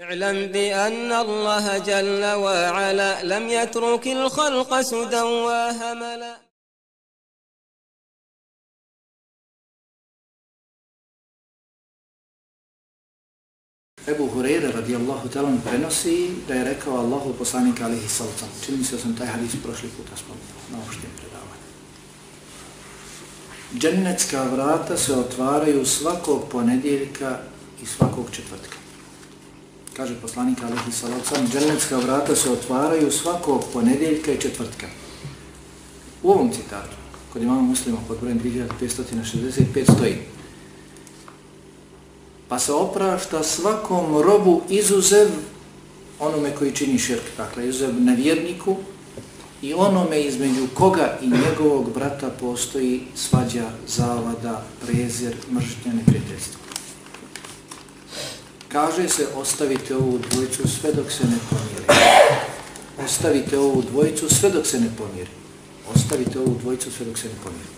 اعلم بأن الله جل وعلا لم يترك الخلق سدى وهملا Ebu Hureyre radijallahu talan prenosi da je rekao Allahu poslanik alihi sallam. Čini mi se da sam taj hadis prošli puta spomenuo na opštijem predavanju. Džennetska vrata se otvaraju svakog ponedjeljka i svakog četvrtka. Kaže poslanik alihi sallam, džennetska vrata se otvaraju svakog ponedjeljka i četvrtka. U ovom citatu, kod imamo muslima pod brojem 2565 stoji, pa se oprašta svakom robu izuzev onome koji čini širk, dakle izuzev nevjerniku i onome između koga i njegovog brata postoji svađa, zavada, prezir, mržnja, neprijateljstvo. Kaže se ostavite ovu dvojicu sve dok se ne pomiri. Ostavite ovu dvojicu sve dok se ne pomiri. Ostavite ovu dvojicu sve dok se ne pomiri.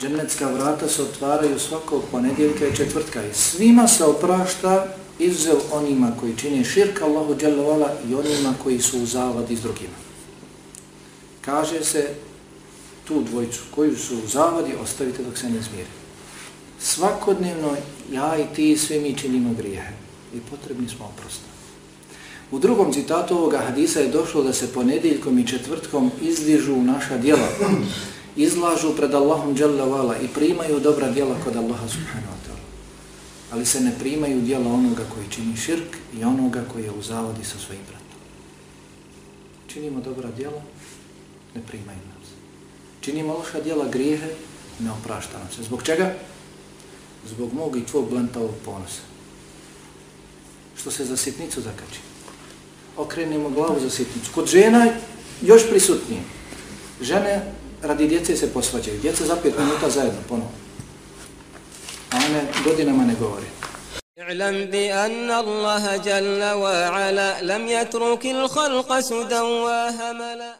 Džennetska vrata se otvaraju svakog ponedjeljka i četvrtka i svima se oprašta izuzev onima koji čine širka Allahu dželovala i onima koji su u zavadi s drugima. Kaže se tu dvojicu koju su u zavadi ostavite dok se ne zmiri. Svakodnevno ja i ti svi mi činimo grijehe i potrebni smo oprosta. U drugom citatu ovoga hadisa je došlo da se ponedjeljkom i četvrtkom izdižu naša djela izlažu pred Allahom dželavala i primaju dobra djela kod Allaha subhanahu wa ta'ala. Ali se ne primaju djela onoga koji čini širk i onoga koji je u zavodi sa svojim bratom. Činimo dobra djela, ne primaju nas. Činimo loša djela grijehe, ne oprašta nam se. Zbog čega? Zbog mog i tvog blentavog ponosa. Što se za sitnicu zakači. Okrenimo glavu za sitnicu. Kod žena još prisutnije. Žene radi djece se posvađaju. Djeca za pet minuta zajedno, ponovno. A one godinama ne govore. اعلم بأن الله جل وعلا لم يترك الخلق سدى وهملا